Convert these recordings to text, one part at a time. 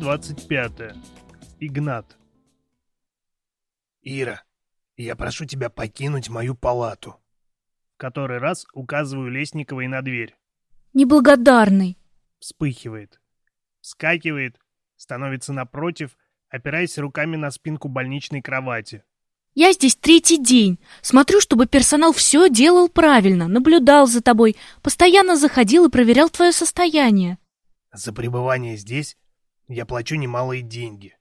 25. Игнат. Ира, я прошу тебя покинуть мою палату. Который раз указываю Лесниковой на дверь. Неблагодарный. Вспыхивает. Вскакивает, становится напротив, опираясь руками на спинку больничной кровати. Я здесь третий день. Смотрю, чтобы персонал все делал правильно, наблюдал за тобой, постоянно заходил и проверял твое состояние. За пребывание здесь я плачу немалые деньги.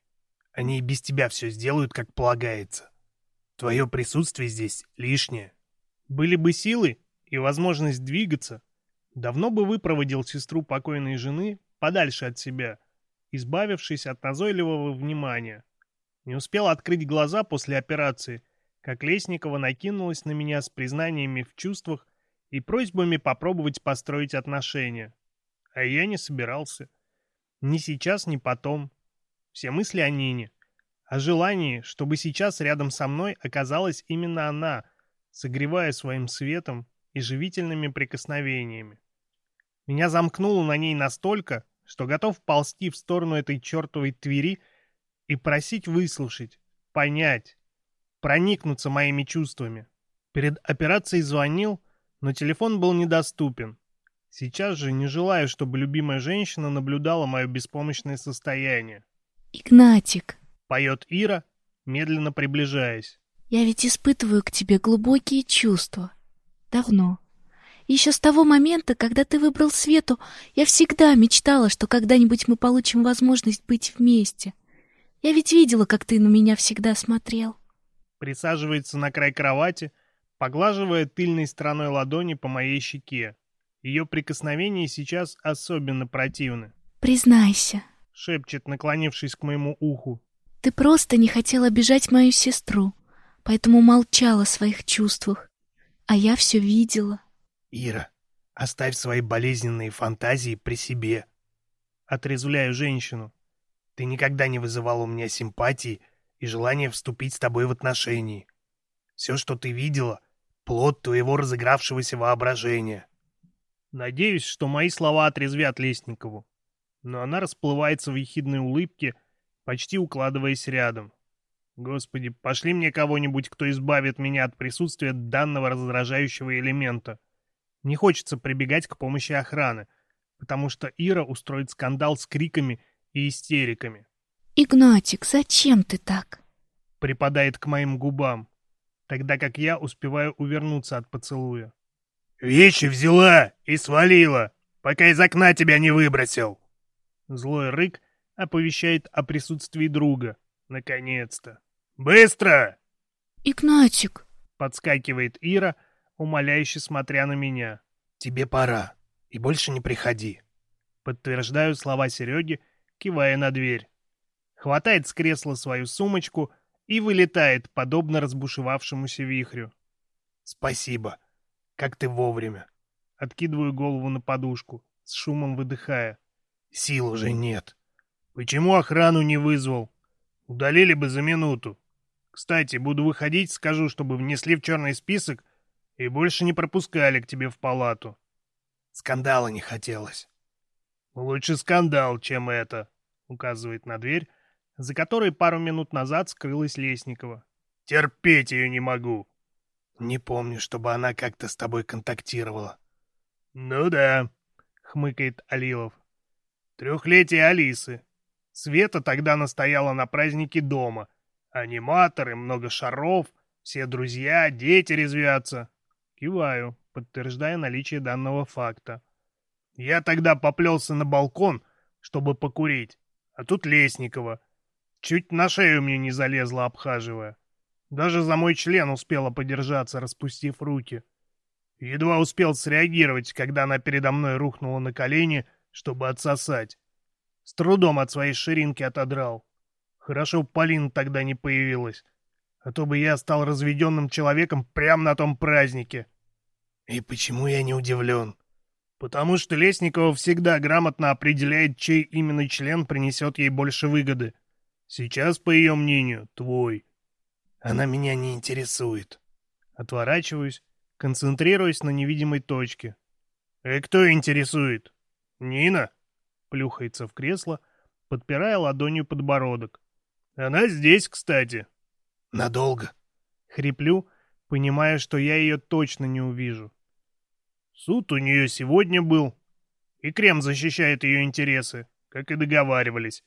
Они и без тебя все сделают, как полагается. Твое присутствие здесь лишнее. Были бы силы и возможность двигаться, давно бы выпроводил сестру покойной жены подальше от себя, избавившись от назойливого внимания. Не успел открыть глаза после операции, как Лесникова накинулась на меня с признаниями в чувствах и просьбами попробовать построить отношения. А я не собирался. Ни сейчас, ни потом. Все мысли о Нине. О желании, чтобы сейчас рядом со мной оказалась именно она, согревая своим светом и живительными прикосновениями. Меня замкнуло на ней настолько, что готов ползти в сторону этой чертовой Твери и просить выслушать, понять, проникнуться моими чувствами. Перед операцией звонил, но телефон был недоступен. Сейчас же не желаю, чтобы любимая женщина наблюдала мое беспомощное состояние. Игнатик, Поет Ира, медленно приближаясь. я ведь испытываю к тебе глубокие чувства. Давно. Еще с того момента, когда ты выбрал Свету, я всегда мечтала, что когда-нибудь мы получим возможность быть вместе. Я ведь видела, как ты на меня всегда смотрел. Присаживается на край кровати, поглаживая тыльной стороной ладони по моей щеке. Ее прикосновения сейчас особенно противны. Признайся, Шепчет, наклонившись к моему уху. ты просто не хотел обижать мою сестру, поэтому молчал о своих чувствах. А я все видела. Ира, оставь свои болезненные фантазии при себе. Отрезвляю женщину. Ты никогда не вызывал у меня симпатии и желания вступить с тобой в отношения. Все, что ты видела, плод твоего разыгравшегося воображения. Надеюсь, что мои слова отрезвят Лесникову. Но она расплывается в ехидной улыбке, почти укладываясь рядом. Господи, пошли мне кого-нибудь, кто избавит меня от присутствия данного раздражающего элемента. Не хочется прибегать к помощи охраны, потому что Ира устроит скандал с криками и истериками. Игнатик, зачем ты так? Припадает к моим губам, тогда как я успеваю увернуться от поцелуя. Вещи взяла и свалила, пока из окна тебя не выбросил. Злой рык оповещает о присутствии друга. Наконец-то. Быстро! Игнатик, Подскакивает Ира, умоляюще смотря на меня. Тебе пора, и больше не приходи. Подтверждаю слова Сереги, кивая на дверь. Хватает с кресла свою сумочку и вылетает, подобно разбушевавшемуся вихрю. Спасибо. Как ты вовремя. Откидываю голову на подушку, с шумом выдыхая. Сил уже нет. Почему охрану не вызвал? Удалили бы за минуту. Кстати, буду выходить, скажу, чтобы внесли в черный список и больше не пропускали к тебе в палату. Скандала не хотелось. Лучше скандал, чем это, указывает на дверь, за которой пару минут назад скрылась Лесникова. Терпеть ее не могу. Не помню, чтобы она как-то с тобой контактировала. Ну да, хмыкает Алилов. Трехлетие Алисы. Света тогда настояла на празднике дома. Аниматоры, много шаров, все друзья, дети резвятся. Киваю, подтверждая наличие данного факта. Я тогда поплелся на балкон, чтобы покурить, а тут Лесникова. Чуть на шею мне не залезла, обхаживая. Даже за мой член успела подержаться, распустив руки. Едва успел среагировать, когда она передо мной рухнула на колени, чтобы отсосать. С трудом от своей ширинки отодрал. Хорошо Полина тогда не появилась. А то бы я стал разведенным человеком прямо на том празднике. И почему я не удивлен? Потому что Лесникова всегда грамотно определяет, чей именно член принесет ей больше выгоды. Сейчас, по ее мнению, твой. Она меня не интересует. Отворачиваюсь, концентрируясь на невидимой точке. «Э, кто интересует? Нина?» Плюхается в кресло, подпирая ладонью подбородок. «Она здесь, кстати». «Надолго?» Хриплю, понимая, что я ее точно не увижу. Суд у нее сегодня был, и Крем защищает ее интересы, как и договаривались.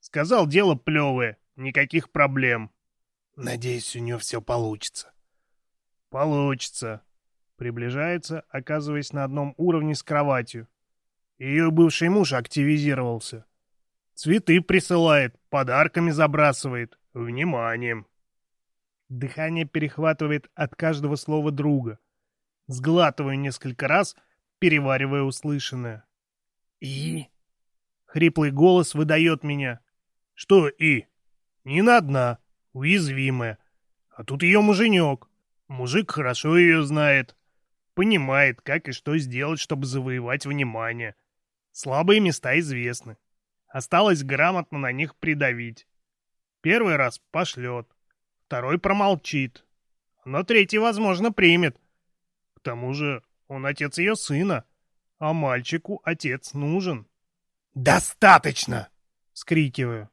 Сказал, дело плевое, никаких проблем. Надеюсь, у нее все получится. Получится. Приближается, оказываясь на одном уровне с кроватью. Ее бывший муж активизировался. Цветы присылает, подарками забрасывает. Вниманием. Дыхание перехватывает от каждого слова друга. Сглатываю несколько раз, переваривая услышанное. «И?» Хриплый голос выдает меня. «Что «и»?» «Нина одна, уязвимая. А тут ее муженек. Мужик хорошо ее знает. Понимает, как и что сделать, чтобы завоевать внимание. Слабые места известны. Осталось грамотно на них придавить. Первый раз пошлет, второй промолчит, но третий, возможно, примет. К тому же он отец ее сына, а мальчику отец нужен. «Достаточно!» — скрикиваю.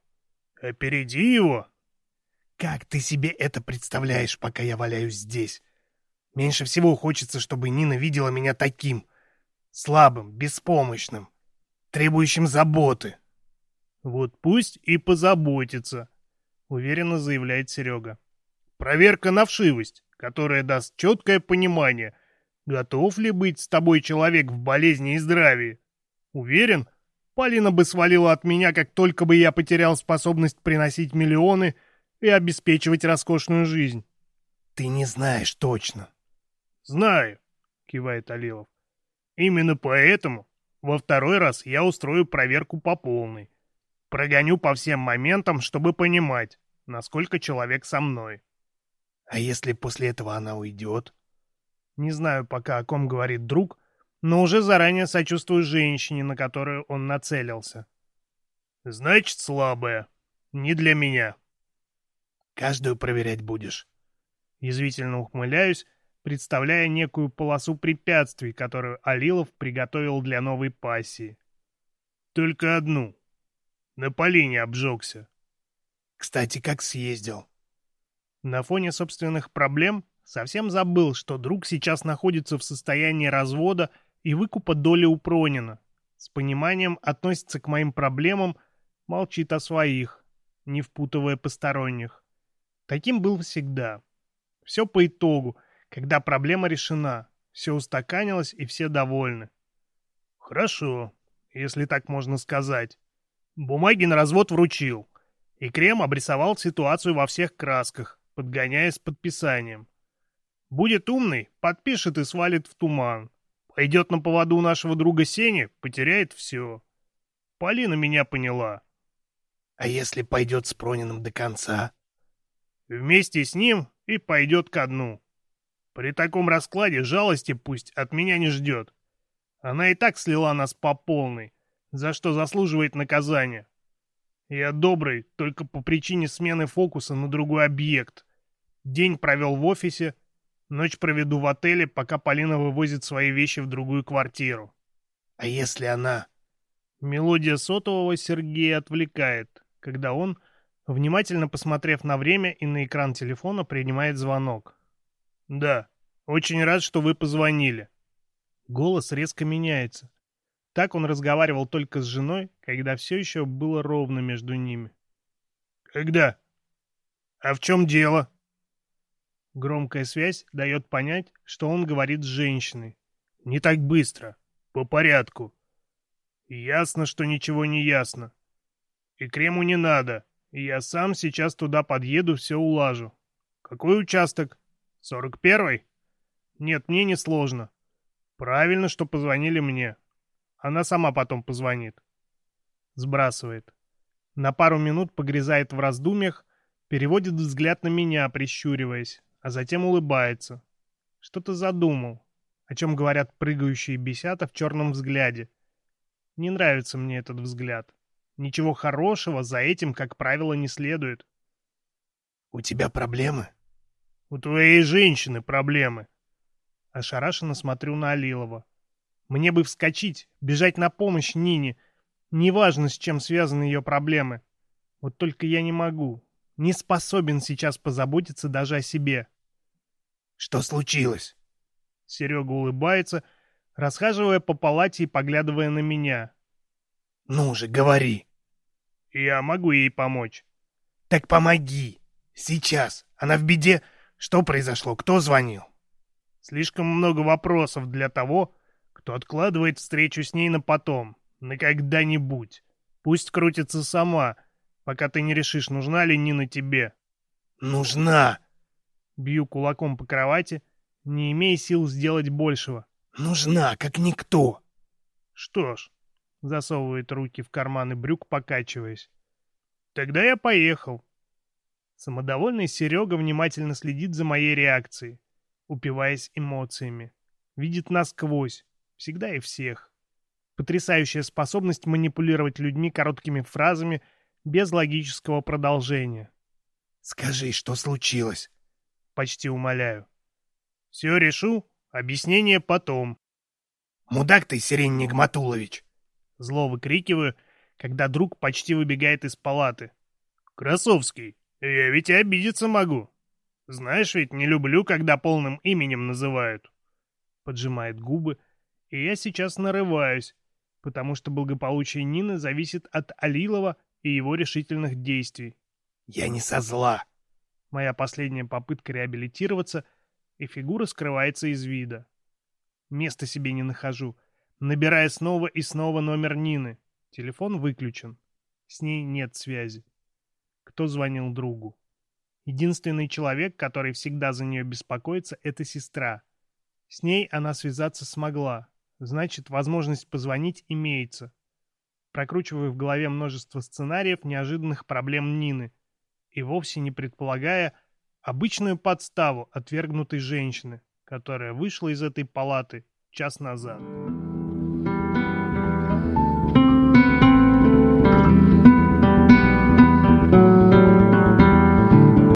«Опереди его!» «Как ты себе это представляешь, пока я валяюсь здесь? Меньше всего хочется, чтобы Нина видела меня таким, слабым, беспомощным, требующим заботы». «Вот пусть и позаботится», — уверенно заявляет Серега. «Проверка на вшивость, которая даст четкое понимание, готов ли быть с тобой человек в болезни и здравии. Уверен, Полина бы свалила от меня, как только бы я потерял способность приносить миллионы и обеспечивать роскошную жизнь». «Ты не знаешь точно». «Знаю», — кивает Алилов. «Именно поэтому во второй раз я устрою проверку по полной. Прогоню по всем моментам, чтобы понимать, насколько человек со мной. А если после этого она уйдет? Не знаю пока, о ком говорит друг, но уже заранее сочувствую женщине, на которую он нацелился. Значит, слабая. Не для меня. Каждую проверять будешь. Язвительно ухмыляюсь, представляя некую полосу препятствий, которую Алилов приготовил для новой пассии. Только одну. На Полине обжегся. Кстати, как съездил? На фоне собственных проблем совсем забыл, что друг сейчас находится в состоянии развода и выкупа доли у Пронина. С пониманием относится к моим проблемам, молчит о своих, не впутывая посторонних. Таким был всегда. Все по итогу, когда проблема решена, все устаканилось и все довольны. Хорошо, если так можно сказать. Бумаги на развод вручил. И Крем обрисовал ситуацию во всех красках, подгоняя с подписанием. Будет умный, подпишет и свалит в туман. Пойдет на поводу нашего друга Сени, потеряет все. Полина меня поняла. А если пойдет с Прониным до конца? Вместе с ним и пойдет ко дну. При таком раскладе жалости пусть от меня не ждет. Она и так слила нас по полной за что заслуживает наказания. Я добрый только по причине смены фокуса на другой объект. День провел в офисе, ночь проведу в отеле, пока Полина вывозит свои вещи в другую квартиру. А если она... Мелодия сотового Сергея отвлекает, когда он, внимательно посмотрев на время и на экран телефона, принимает звонок. «Да, очень рад, что вы позвонили». Голос резко меняется. Так он разговаривал только с женой, когда все еще было ровно между ними. «Когда? А в чем дело?» Громкая связь дает понять, что он говорит с женщиной. «Не так быстро. По порядку. Ясно, что ничего не ясно. И крему не надо. И я сам сейчас туда подъеду, все улажу. Какой участок? Сорок первый? Нет, мне не сложно. Правильно, что позвонили мне. Она сама потом позвонит. Сбрасывает. На пару минут погрязает в раздумьях, переводит взгляд на меня, прищуриваясь, а затем улыбается. Что-то задумал, о чем говорят прыгающие бесята в черном взгляде. Не нравится мне этот взгляд. Ничего хорошего за этим, как правило, не следует. «У тебя проблемы?» «У твоей женщины проблемы». Ошарашенно смотрю на Алилова. Мне бы вскочить, бежать на помощь Нине, Неважно, с чем связаны ее проблемы. Вот только я не могу, не способен сейчас позаботиться даже о себе. Что случилось? Серега улыбается, расхаживая по палате и поглядывая на меня. Ну же, говори. Я могу ей помочь. Так помоги. Сейчас. Она в беде. Что произошло? Кто звонил? Слишком много вопросов для того, кто откладывает встречу с ней на потом, на когда-нибудь. Пусть крутится сама, пока ты не решишь, нужна ли Нина тебе. Нужна. Бью кулаком по кровати, не имея сил сделать большего. Нужна, как никто. Что ж, засовывает руки в карманы брюк, покачиваясь. Тогда я поехал. Самодовольный Серега внимательно следит за моей реакцией упиваясь эмоциями. Видит насквозь, всегда и всех. Потрясающая способность манипулировать людьми короткими фразами без логического продолжения. «Скажи, что случилось?» Почти умоляю. «Все решу, объяснение потом». «Мудак ты, Сирень Нигматулович!» Зло выкрикиваю, когда друг почти выбегает из палаты. «Красовский, я ведь и обидеться могу. Знаешь ведь, не люблю, когда полным именем называют. Поджимает губы, и я сейчас нарываюсь, потому что благополучие Нины зависит от Алилова и его решительных действий. Я не со зла. Моя последняя попытка реабилитироваться, и фигура скрывается из вида. Места себе не нахожу, набирая снова и снова номер Нины. Телефон выключен. С ней нет связи. Кто звонил другу? Единственный человек, который всегда за нее беспокоится, это сестра. С ней она связаться смогла. Значит, возможность позвонить имеется. Прокручиваю в голове множество сценариев неожиданных проблем Нины и вовсе не предполагая обычную подставу отвергнутой женщины, которая вышла из этой палаты час назад.